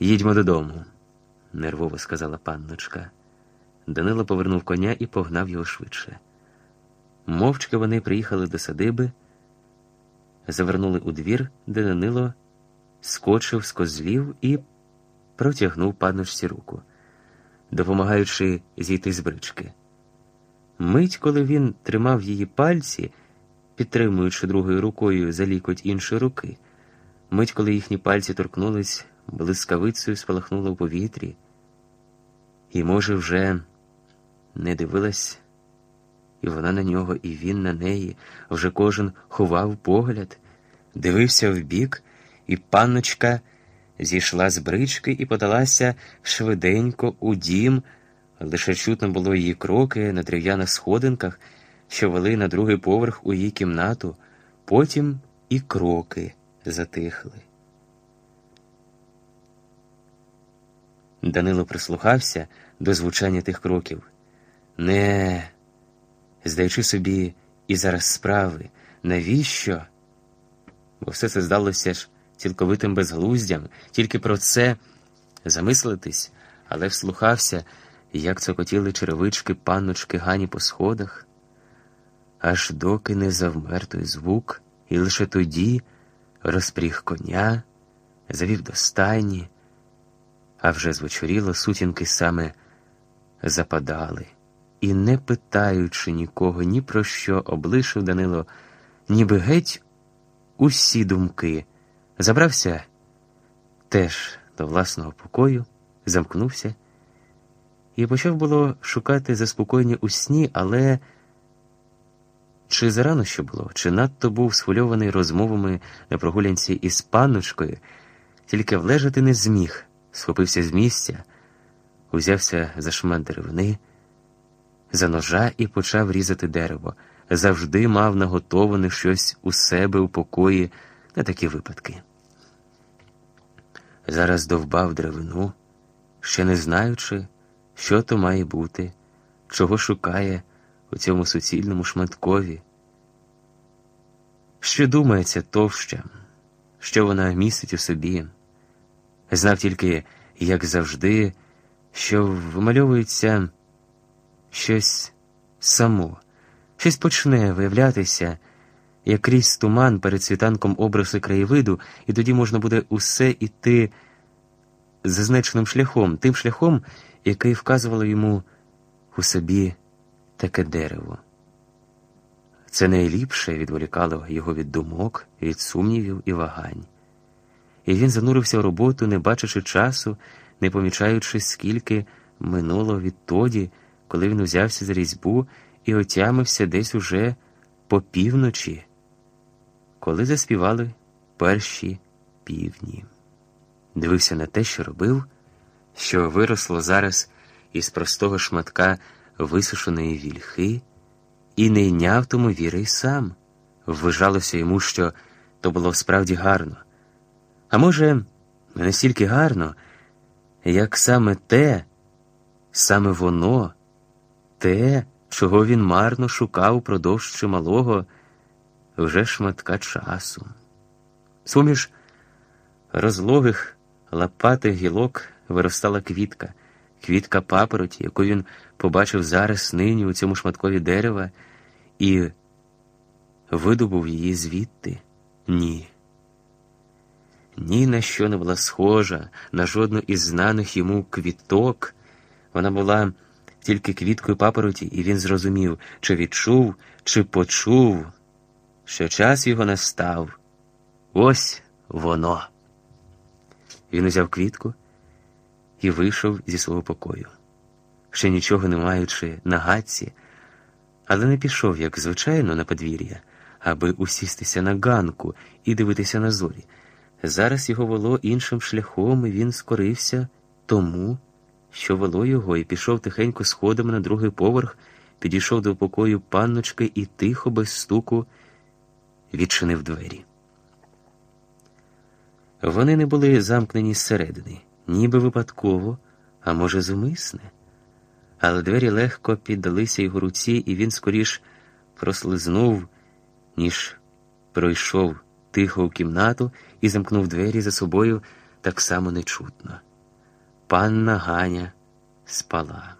Їдьмо додому, нервово сказала панночка. Данило повернув коня і погнав його швидше. Мовчки вони приїхали до садиби, завернули у двір, де Данило скочив з козлів і протягнув панночці руку, допомагаючи зійти з брички. Мить, коли він тримав її пальці, підтримуючи другою рукою за лікоть іншої руки, мить, коли їхні пальці торкнулись, блискавицею спалахнуло у повітрі, і, може, вже не дивилась і вона на нього, і він на неї, вже кожен ховав погляд, дивився вбік, і панночка зійшла з брички і подалася швиденько у дім, лише чутно було її кроки на дерев'яних сходинках, що вели на другий поверх у її кімнату, потім і кроки затихли. Данило прислухався до звучання тих кроків. Не, здаючи собі і зараз справи, навіщо? Бо все це здалося ж цілковитим безглуздям, тільки про це замислитись, але вслухався, як цокотіли черевички панночки Гані по сходах, аж доки не завмер той звук, і лише тоді розпріг коня, завів до стайні, а вже звечоріло сутінки саме западали. І, не питаючи нікого ні про що, облишив Данило, ніби геть усі думки, забрався теж до власного покою, замкнувся і почав було шукати заспокоєння у сні, але чи зарано що було, чи надто був схвильований розмовами на прогулянці із панночкою, тільки влежати не зміг, схопився з місця, узявся за шмат деревини за ножа і почав різати дерево. Завжди мав наготоване щось у себе у покої на такі випадки. Зараз довбав деревину, ще не знаючи, що то має бути, чого шукає у цьому суцільному шматкові. Що думається товща, що вона містить у собі, знав тільки, як завжди, що вимальовується щось само, щось почне виявлятися, як крізь туман перед світанком образи краєвиду, і тоді можна буде усе іти зазначеним шляхом, тим шляхом, який вказувало йому у собі таке дерево. Це найліпше відволікало його від думок, від сумнівів і вагань. І він занурився в роботу, не бачачи часу, не помічаючи, скільки минуло відтоді коли він узявся за різьбу і отямився десь уже по півночі, коли заспівали перші півні. Дивився на те, що робив, що виросло зараз із простого шматка висушеної вільхи, і не йняв тому віри й сам. Вважалося йому, що то було справді гарно. А може, не настільки гарно, як саме те, саме воно те, чого він марно шукав упродовж чималого вже шматка часу. Суміж розлогих лопатих гілок виростала квітка, квітка папороті, яку він побачив зараз нині у цьому шматкові дерева, і видобув її звідти ні. Ні на що не була схожа, на жодну із знаних йому квіток. Вона була тільки квіткою папороті, і він зрозумів, чи відчув, чи почув, що час його настав. Ось воно. Він узяв квітку і вийшов зі свого покою, ще нічого не маючи на гадці, але не пішов, як звичайно, на подвір'я, аби усістися на ганку і дивитися на зорі. Зараз його вело іншим шляхом, і він скорився тому що вело його, і пішов тихенько сходами на другий поверх, підійшов до покою панночки і тихо, без стуку, відчинив двері. Вони не були замкнені зсередини, ніби випадково, а може, зумисне. Але двері легко піддалися його руці, і він скоріш прослизнув, ніж пройшов тихо у кімнату і замкнув двері за собою так само нечутно. Панна Ганя спала.